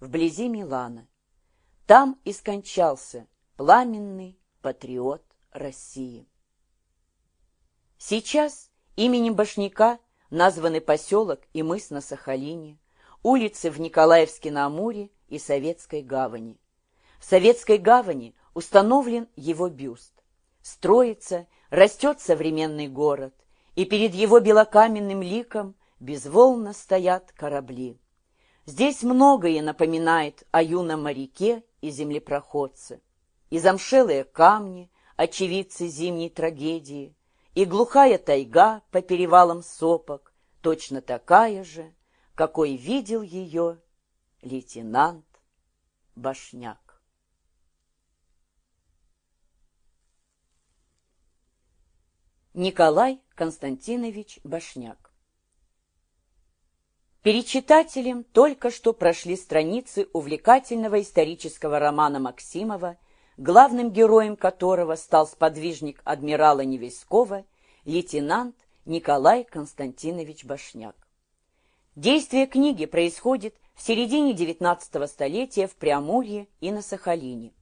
вблизи Милана. Там и скончался пламенный патриот России. Сейчас именем Башняка названы поселок и мыс на Сахалине, улицы в Николаевске-на-Амуре и Советской гавани. В Советской гавани установлен его бюст. Строится, растет современный город, и перед его белокаменным ликом безволно стоят корабли. Здесь многое напоминает о юном моряке и землепроходце. И замшелые камни, очевидцы зимней трагедии, и глухая тайга по перевалам сопок, точно такая же, какой видел ее лейтенант Башняк. Николай Константинович Башняк Перед читателем только что прошли страницы увлекательного исторического романа Максимова, главным героем которого стал сподвижник адмирала Невельского, лейтенант Николай Константинович Башняк. Действие книги происходит в середине XIX столетия в Преамурье и на Сахалине.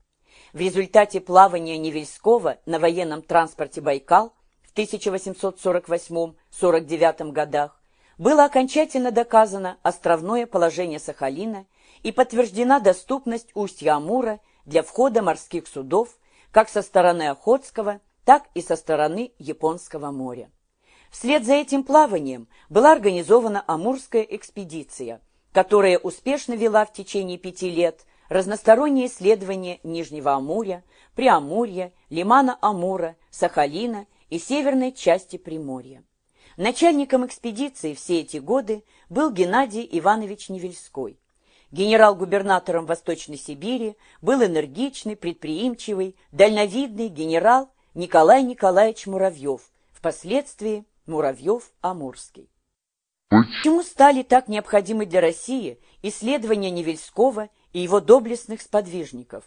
В результате плавания Невельского на военном транспорте «Байкал» в 1848-49 годах было окончательно доказано островное положение Сахалина и подтверждена доступность устья Амура для входа морских судов как со стороны Охотского, так и со стороны Японского моря. Вслед за этим плаванием была организована Амурская экспедиция, которая успешно вела в течение пяти лет разносторонние исследования Нижнего Амуря, Преамурья, Лимана Амура, Сахалина и северной части Приморья. Начальником экспедиции все эти годы был Геннадий Иванович Невельской. Генерал-губернатором Восточной Сибири был энергичный, предприимчивый, дальновидный генерал Николай Николаевич Муравьев, впоследствии Муравьев-Амурский. Почему стали так необходимы для России исследования Невельского и его доблестных сподвижников?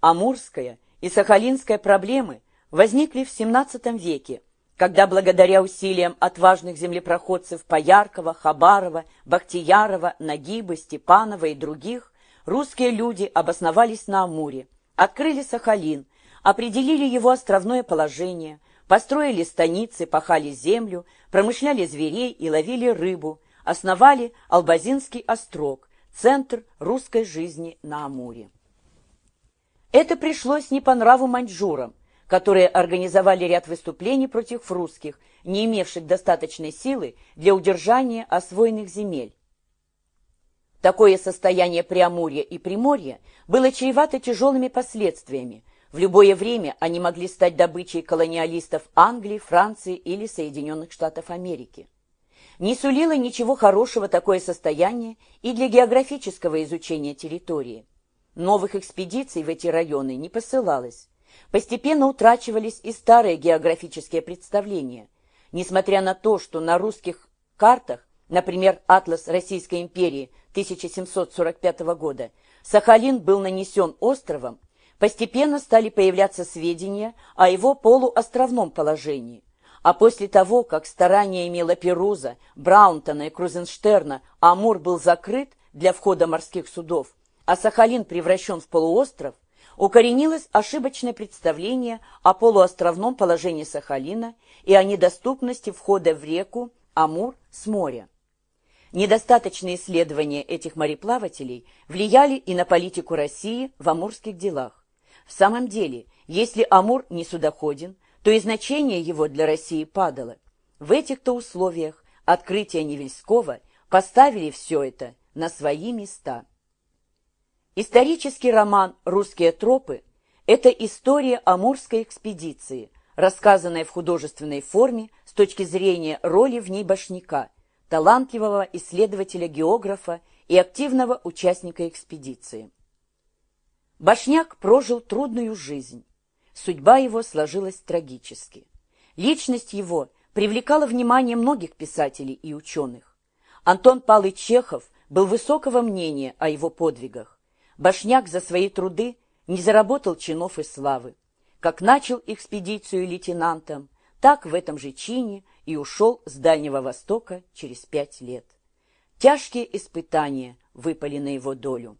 Амурская и Сахалинская проблемы возникли в XVII веке когда благодаря усилиям отважных землепроходцев Пояркова, Хабарова, Бахтиярова, Нагиба, Степанова и других, русские люди обосновались на Амуре, открыли Сахалин, определили его островное положение, построили станицы, пахали землю, промышляли зверей и ловили рыбу, основали Албазинский острог, центр русской жизни на Амуре. Это пришлось не по нраву маньчжурам, которые организовали ряд выступлений против русских, не имевших достаточной силы для удержания освоенных земель. Такое состояние Преамурья и Приморья было чревато тяжелыми последствиями. В любое время они могли стать добычей колониалистов Англии, Франции или Соединенных Штатов Америки. Не сулило ничего хорошего такое состояние и для географического изучения территории. Новых экспедиций в эти районы не посылалось. Постепенно утрачивались и старые географические представления. Несмотря на то, что на русских картах, например, «Атлас Российской империи» 1745 года, Сахалин был нанесен островом, постепенно стали появляться сведения о его полуостровном положении. А после того, как стараниями Лаперуза, Браунтона и Крузенштерна Амур был закрыт для входа морских судов, а Сахалин превращен в полуостров, укоренилось ошибочное представление о полуостровном положении Сахалина и о недоступности входа в реку Амур с моря. Недостаточные исследования этих мореплавателей влияли и на политику России в амурских делах. В самом деле, если Амур не судоходен, то и значение его для России падало. В этих-то условиях открытия Невельского поставили все это на свои места. Исторический роман «Русские тропы» – это история Амурской экспедиции, рассказанная в художественной форме с точки зрения роли в ней Башняка, талантливого исследователя-географа и активного участника экспедиции. Башняк прожил трудную жизнь. Судьба его сложилась трагически. Личность его привлекала внимание многих писателей и ученых. Антон Павлович Чехов был высокого мнения о его подвигах. Башняк за свои труды не заработал чинов и славы. Как начал экспедицию лейтенантом, так в этом же чине и ушел с Дальнего Востока через пять лет. Тяжкие испытания выпали на его долю.